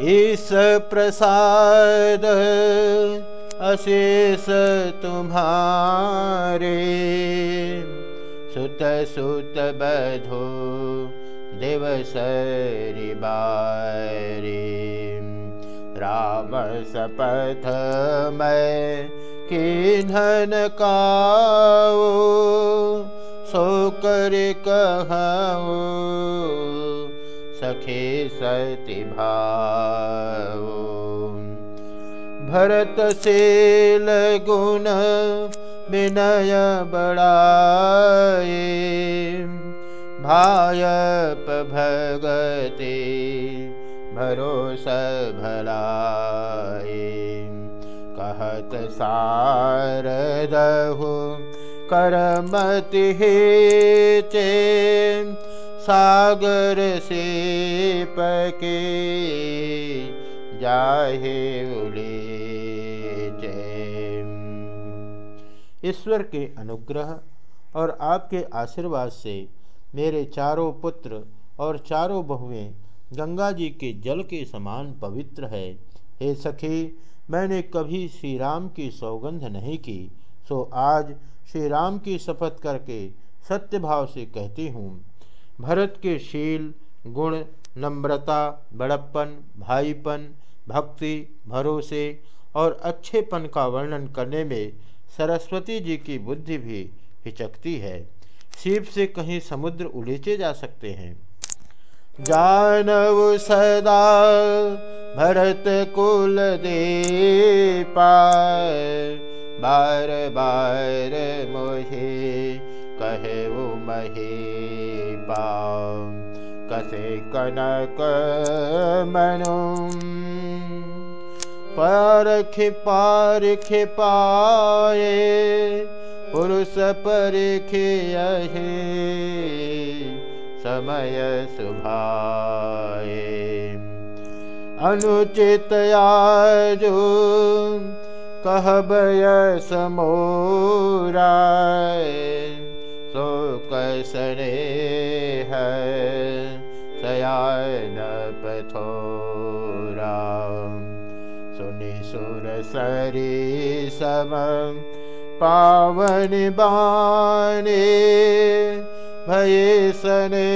इस प्रसाद अशेष तुम्हारे। सुत सुत बधो दिवसरि बारी। राम सपथ मैं किन्हन काओ सो कर कहओ। सखे सति भाव। भरत से लगुन विनय बड़ाए। भायप भगते भरोसा भलाए। कहत सारदहु करमति हे चे सागर से पके जाहे उले ईश्वर के अनुग्रह और आपके आशीर्वाद से मेरे चारों पुत्र और चारों बहुएँ गंगा जी के जल के समान पवित्र है। हे सखी, मैंने कभी श्री राम की सौगंध नहीं की, सो आज श्री राम की शपथ करके सत्य भाव से कहती हूँ। भरत के शील, गुण, नम्रता, बड़प्पन, भाईपन, भक्ति, भरोसे और अच्छेपन का वर्णन करने में सरस्वती जी की बुद्धि भी हिचकती है। शिव से कहीं समुद्र उलीचे जा सकते हैं। जानव सदा भरत कुल दे पार बार बार मोहे कहे वो महे कसे कनक मनु। पारख पारख पाए, पुरुष परखे समय सुभाए। अनुचित आजो कहबय समोरा सो कसने है सयान पथोरा। सुनि सुर सरी सम, पावन बाने, भये सने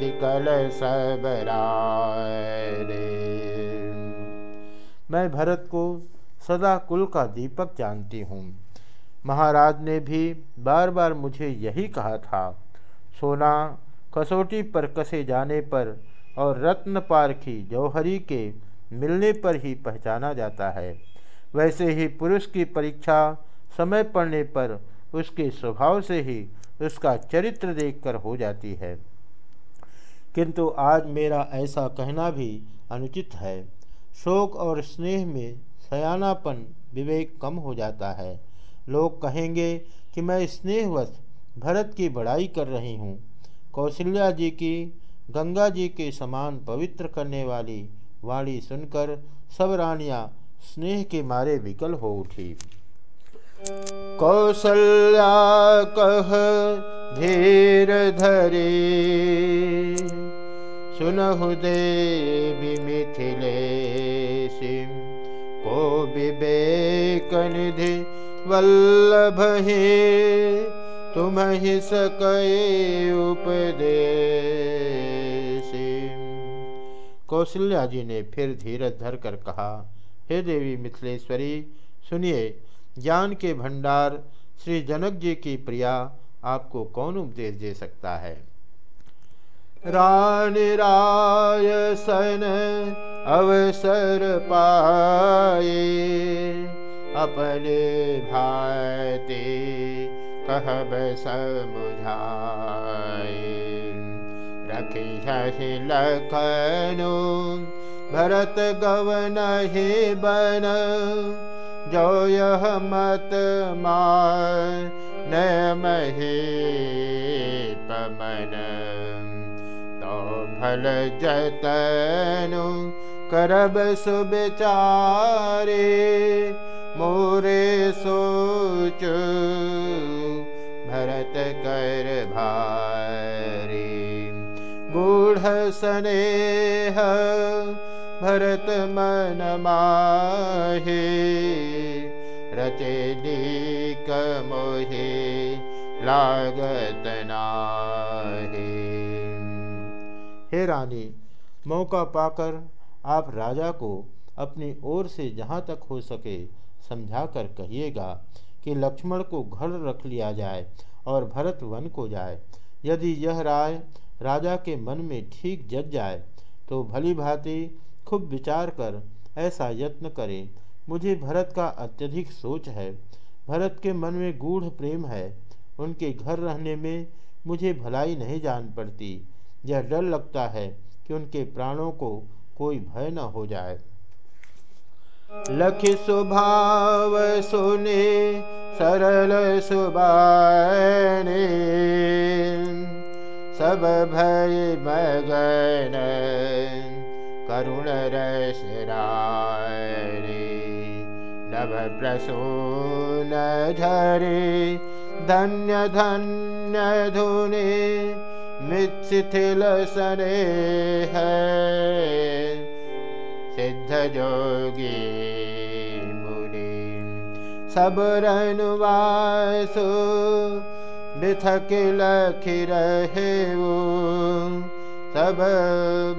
निकल सबरारे मैं भरत को सदा कुल का दीपक जानती हूँ। महाराज ने भी बार बार मुझे यही कहा था। सोना कसौटी पर कसे जाने पर और रत्न पारखी जौहरी के मिलने पर ही पहचाना जाता है। वैसे ही पुरुष की परीक्षा समय पड़ने पर उसके स्वभाव से ही उसका चरित्र देखकर हो जाती है। किंतु आज मेरा ऐसा कहना भी अनुचित है। शोक और स्नेह में सयानापन, विवेक कम हो जाता है। लोग कहेंगे कि मैं स्नेहवश भरत की बड़ाई कर रही हूँ। कौशल्या जी की, गंगा जी के समान पवित्र करने वाली वाणी सुनकर सब रानियाँ स्नेह के मारे विकल हो उठी। कौशल्या कह, धीर धरे, सुनहु देवी मिथिले को विवेक निधि वल्लभ तुम ही सके उपदेश। कौशल्या जी ने फिर धीरज धर कर कहा, हे देवी मिथिलेश्वरी, सुनिए, ज्ञान के भंडार श्री जनक जी की प्रिया आपको कौन उपदेश दे सकता है? रानी राय सन अवसर पाए। अपने भाते कहब समुझाए। रखी शशि लखनु भरत गवन ही बन। जो यह मत मान महे पमन। तो भल जतनु करब सुविचारे सोच, भरत कर भारी। गूढ़ स्नेह, भरत मन माहे। रचे दीक मोहे, लागत नाहे। हे रानी, मौका पाकर आप राजा को अपनी ओर से जहाँ तक हो सके समझा कर कहिएगा कि लक्ष्मण को घर रख लिया जाए और भरत वन को जाए। यदि यह राय राजा के मन में ठीक जग जाए तो भली भांति खूब विचार कर ऐसा यत्न करें। मुझे भरत का अत्यधिक सोच है। भरत के मन में गूढ़ प्रेम है। उनके घर रहने में मुझे भलाई नहीं जान पड़ती। यह डर लगता है कि उनके प्राणों को कोई भय न हो जाए। लख स्वभाव सुने सरल सुबाने सब भय मगन करुण रस नभ प्रसून झरे धन्य धन्य धुने मिथिल सने है जोगी मुनि सब रनुवासु मिथक लखि रहे सब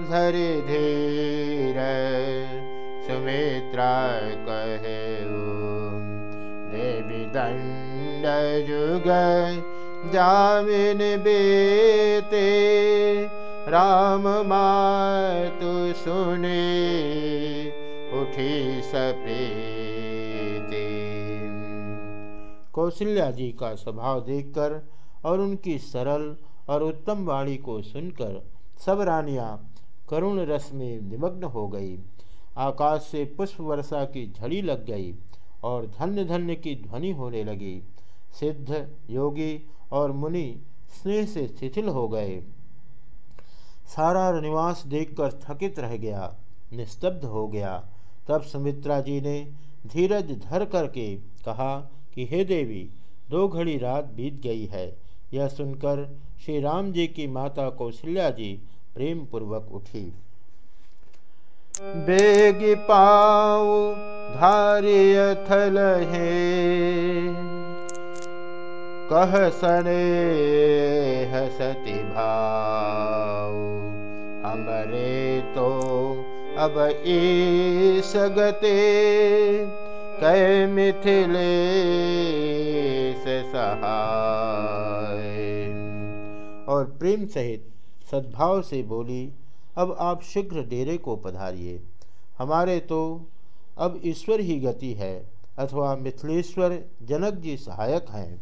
धरि धीर सुमित्रा कहे देवी दंड जुग जामिन बेते। राम मातु सुने उठी सप्रीति कौशल्या जी का स्वभाव देखकर और उनकी सरल और उत्तम वाणी को सुनकर सब रानियाँ करुण रस में निमग्न हो गई। आकाश से पुष्प वर्षा की झड़ी लग गई और धन्य धन्य की ध्वनि होने लगी। सिद्ध, योगी और मुनि स्नेह से शिथिल हो गए। सारा निवास देखकर थकित रह गया, निस्तब्ध हो गया। तब सुमित्रा जी ने धीरज धर करके कहा कि, हे देवी, दो घड़ी रात बीत गई है यह सुनकर श्री राम जी की माता कौशल्या जी प्रेम पूर्वक उठी। बेग पाऊ धारिय थल कह सने हसति भाव, हमरे अब ईस गते कै मिथिले सहाय। और प्रेम सहित सद्भाव से बोली, अब आप शीघ्र डेरे को पधारिए। हमारे तो अब ईश्वर ही गति है, अथवा मिथिलेश्वर जनक जी सहायक हैं।